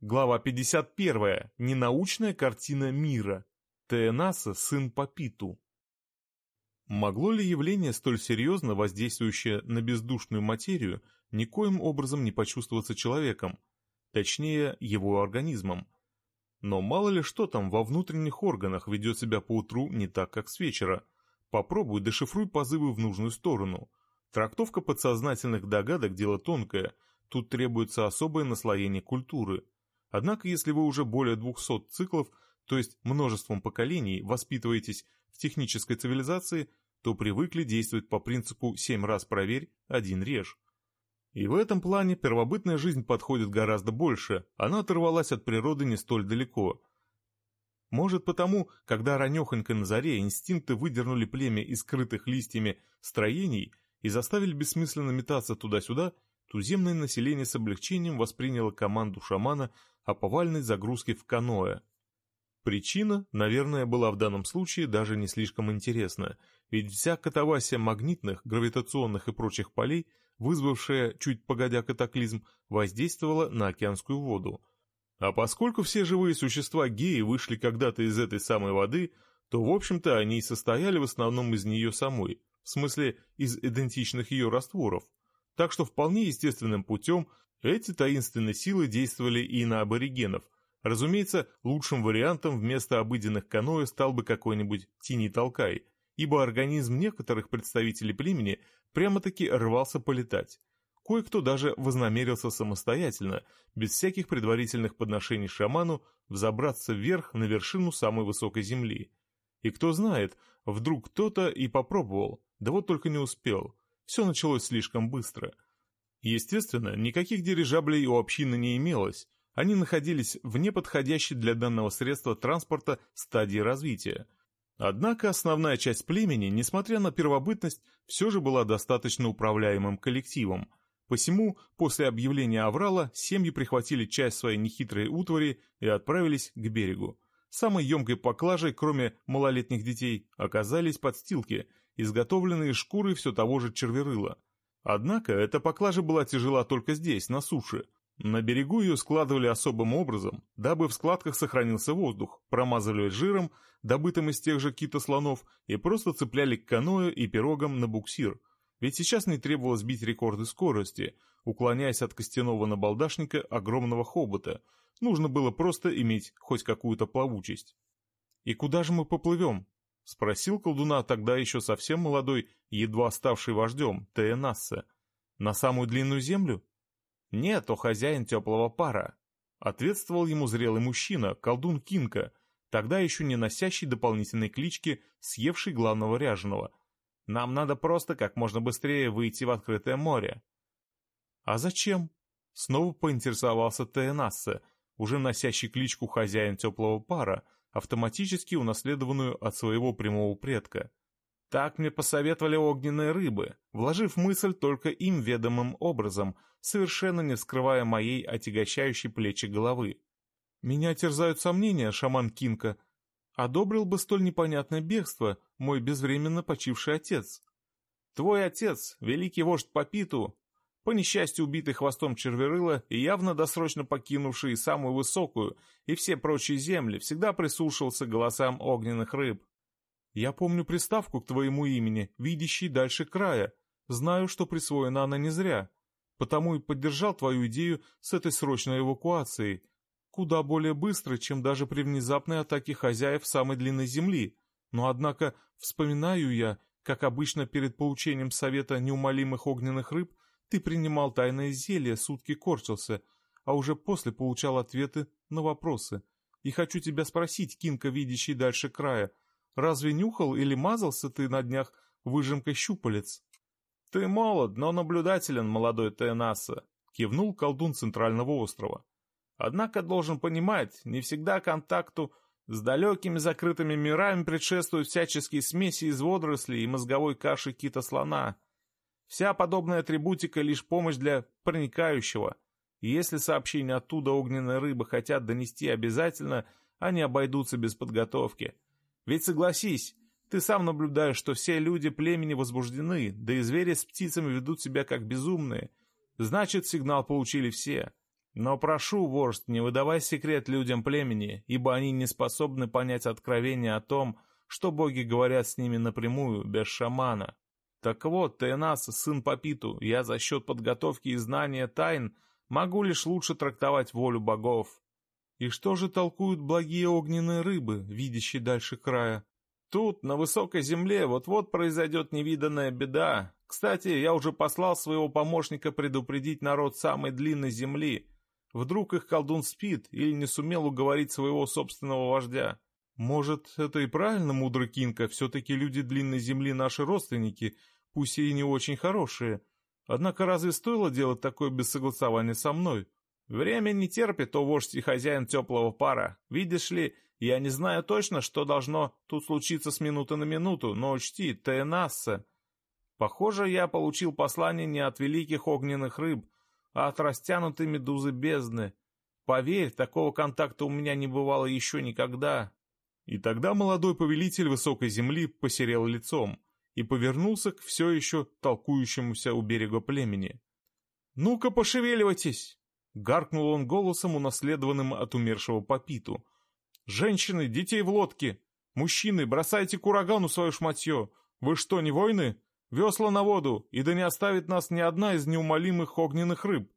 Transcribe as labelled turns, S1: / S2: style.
S1: Глава 51. Ненаучная картина мира. Теенаса, сын Папиту. Могло ли явление столь серьезно воздействующее на бездушную материю никоим образом не почувствоваться человеком, точнее его организмом? Но мало ли что там во внутренних органах ведет себя поутру не так, как с вечера. Попробуй дешифруй позывы в нужную сторону. Трактовка подсознательных догадок – дело тонкое, тут требуется особое наслоение культуры – Однако, если вы уже более 200 циклов, то есть множеством поколений, воспитываетесь в технической цивилизации, то привыкли действовать по принципу «семь раз проверь, один режь». И в этом плане первобытная жизнь подходит гораздо больше, она оторвалась от природы не столь далеко. Может потому, когда ранехонько на заре инстинкты выдернули племя из скрытых листьями строений и заставили бессмысленно метаться туда-сюда, туземное население с облегчением восприняло команду шамана о повальной загрузке в каноэ. Причина, наверное, была в данном случае даже не слишком интересна, ведь вся катавасия магнитных, гравитационных и прочих полей, вызвавшая чуть погодя катаклизм, воздействовала на океанскую воду. А поскольку все живые существа геи вышли когда-то из этой самой воды, то, в общем-то, они и состояли в основном из нее самой, в смысле, из идентичных ее растворов. Так что вполне естественным путем эти таинственные силы действовали и на аборигенов. Разумеется, лучшим вариантом вместо обыденных каноэ стал бы какой-нибудь тини-толкай, ибо организм некоторых представителей племени прямо-таки рвался полетать. Кое-кто даже вознамерился самостоятельно, без всяких предварительных подношений шаману, взобраться вверх на вершину самой высокой земли. И кто знает, вдруг кто-то и попробовал, да вот только не успел. Все началось слишком быстро – Естественно, никаких дирижаблей у общины не имелось, они находились в неподходящей для данного средства транспорта стадии развития. Однако основная часть племени, несмотря на первобытность, все же была достаточно управляемым коллективом. Посему, после объявления Аврала, семьи прихватили часть своей нехитрой утвари и отправились к берегу. Самой емкой поклажей, кроме малолетних детей, оказались подстилки, изготовленные из шкуры все того же черверыла – Однако эта поклажа была тяжела только здесь, на суше. На берегу ее складывали особым образом, дабы в складках сохранился воздух, промазывали жиром, добытым из тех же китослонов, и просто цепляли к каноэ и пирогам на буксир. Ведь сейчас не требовалось бить рекорды скорости, уклоняясь от костяного набалдашника огромного хобота. Нужно было просто иметь хоть какую-то плавучесть. «И куда же мы поплывем?» — спросил колдуна тогда еще совсем молодой, едва ставший вождем, Теенассе. «На самую длинную землю?» «Нет, о хозяин теплого пара», — ответствовал ему зрелый мужчина, колдун Кинка, тогда еще не носящий дополнительной клички, съевший главного ряженого. «Нам надо просто как можно быстрее выйти в открытое море». «А зачем?» — снова поинтересовался Теенассе, уже носящий кличку хозяин теплого пара — автоматически унаследованную от своего прямого предка. Так мне посоветовали огненные рыбы, вложив мысль только им ведомым образом, совершенно не скрывая моей отягощающей плечи головы. Меня терзают сомнения, шаман Кинка. Одобрил бы столь непонятное бегство мой безвременно почивший отец. Твой отец, великий вождь Папиту, по несчастью убитый хвостом черверыла и явно досрочно покинувший самую высокую и все прочие земли, всегда прислушивался к голосам огненных рыб. «Я помню приставку к твоему имени, видящий дальше края. Знаю, что присвоена она не зря. Потому и поддержал твою идею с этой срочной эвакуацией. Куда более быстро, чем даже при внезапной атаке хозяев самой длинной земли. Но, однако, вспоминаю я, как обычно перед получением совета неумолимых огненных рыб, ты принимал тайное зелье, сутки корчился, а уже после получал ответы на вопросы. И хочу тебя спросить, Кинка, видящий дальше края, разве нюхал или мазался ты на днях выжимкой щупалец? Ты молод, но наблюдателен, молодой Тенаса, кивнул колдун центрального острова. Однако должен понимать, не всегда контакту с далекими закрытыми мирами предшествуют всяческие смеси из водорослей и мозговой каши кита-слона — Вся подобная атрибутика — лишь помощь для проникающего. Если сообщения оттуда огненной рыбы хотят донести обязательно, они обойдутся без подготовки. Ведь согласись, ты сам наблюдаешь, что все люди племени возбуждены, да и звери с птицами ведут себя как безумные. Значит, сигнал получили все. Но прошу, вождь, не выдавай секрет людям племени, ибо они не способны понять откровение о том, что боги говорят с ними напрямую, без шамана. Так вот, ты нас, сын Папиту, я за счет подготовки и знания тайн могу лишь лучше трактовать волю богов. И что же толкуют благие огненные рыбы, видящие дальше края? Тут, на высокой земле, вот-вот произойдет невиданная беда. Кстати, я уже послал своего помощника предупредить народ самой длинной земли. Вдруг их колдун спит или не сумел уговорить своего собственного вождя. Может, это и правильно, мудрый Кинка, все-таки люди длинной земли наши родственники, пусть и не очень хорошие. Однако разве стоило делать такое без согласования со мной? Время не терпит, о вождь и хозяин теплого пара. Видишь ли, я не знаю точно, что должно тут случиться с минуты на минуту, но учти, Тенасса. Похоже, я получил послание не от великих огненных рыб, а от растянутой медузы бездны. Поверь, такого контакта у меня не бывало еще никогда. И тогда молодой повелитель высокой земли посерел лицом и повернулся к все еще толкующемуся у берега племени. «Ну-ка, пошевеливайтесь!» Гаркнул он голосом, унаследованным от умершего Папиту. «Женщины, детей в лодке! Мужчины, бросайте к урагану свое шматье! Вы что, не воины? Весла на воду, и да не оставит нас ни одна из неумолимых огненных рыб!